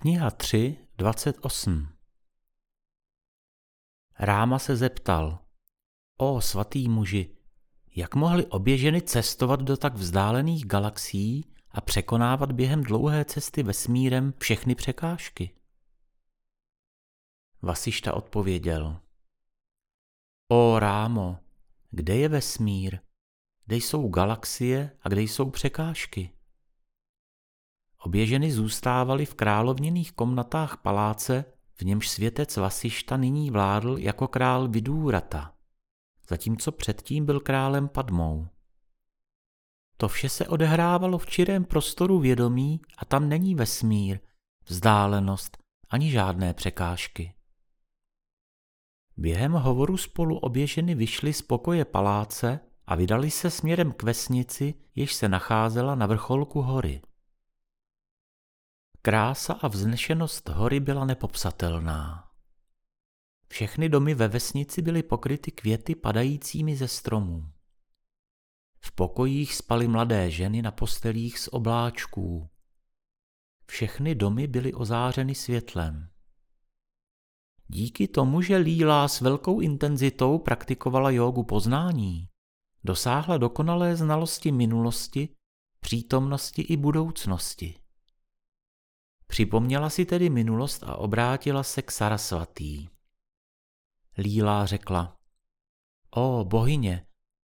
Kniha 3, 28 Ráma se zeptal, o svatý muži, jak mohly obě ženy cestovat do tak vzdálených galaxií a překonávat během dlouhé cesty vesmírem všechny překážky? Vasišta odpověděl, o Rámo, kde je vesmír, kde jsou galaxie a kde jsou překážky? Obě ženy zůstávaly v královněných komnatách paláce, v němž světec Vasišta nyní vládl jako král Vidúrata, zatímco předtím byl králem Padmou. To vše se odehrávalo v čirém prostoru vědomí a tam není vesmír, vzdálenost ani žádné překážky. Během hovoru spolu obě ženy vyšly z pokoje paláce a vydali se směrem k vesnici, jež se nacházela na vrcholku hory. Krása a vznešenost hory byla nepopsatelná. Všechny domy ve vesnici byly pokryty květy padajícími ze stromů. V pokojích spaly mladé ženy na postelích z obláčků. Všechny domy byly ozářeny světlem. Díky tomu, že Lílá s velkou intenzitou praktikovala jógu poznání, dosáhla dokonalé znalosti minulosti, přítomnosti i budoucnosti. Připomněla si tedy minulost a obrátila se k Sarasvatý. Lílá řekla, o bohyně,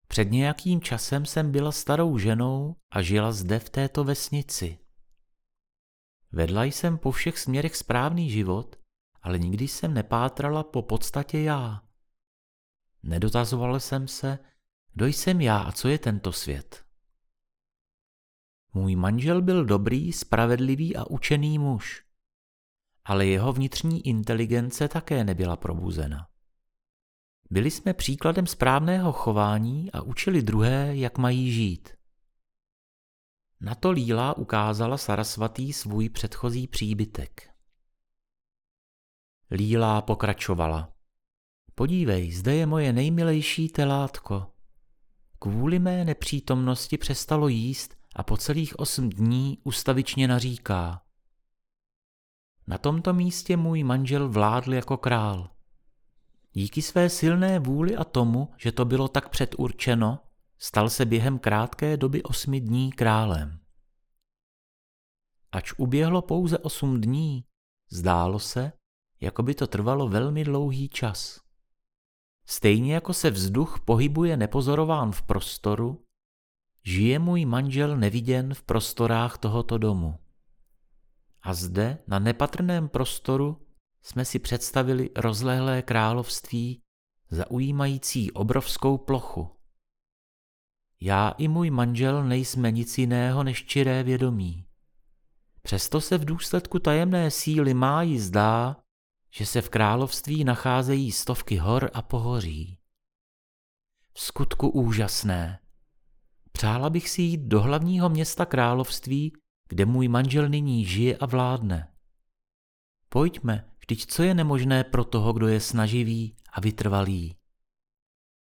před nějakým časem jsem byla starou ženou a žila zde v této vesnici. Vedla jsem po všech směrech správný život, ale nikdy jsem nepátrala po podstatě já. Nedotazovala jsem se, kdo jsem já a co je tento svět. Můj manžel byl dobrý, spravedlivý a učený muž, ale jeho vnitřní inteligence také nebyla probuzena. Byli jsme příkladem správného chování a učili druhé, jak mají žít. Na to Líla ukázala Sarasvatý svůj předchozí příbytek. Líla pokračovala. Podívej, zde je moje nejmilejší telátko. Kvůli mé nepřítomnosti přestalo jíst a po celých osm dní ustavičně naříká. Na tomto místě můj manžel vládl jako král. Díky své silné vůli a tomu, že to bylo tak předurčeno, stal se během krátké doby osmi dní králem. Ač uběhlo pouze osm dní, zdálo se, jako by to trvalo velmi dlouhý čas. Stejně jako se vzduch pohybuje nepozorován v prostoru, žije můj manžel neviděn v prostorách tohoto domu. A zde, na nepatrném prostoru, jsme si představili rozlehlé království, zaujímající obrovskou plochu. Já i můj manžel nejsme nic jiného než čiré vědomí. Přesto se v důsledku tajemné síly máji zdá, že se v království nacházejí stovky hor a pohoří. V skutku úžasné. Přála bych si jít do hlavního města království, kde můj manžel nyní žije a vládne. Pojďme, vždyť co je nemožné pro toho, kdo je snaživý a vytrvalý.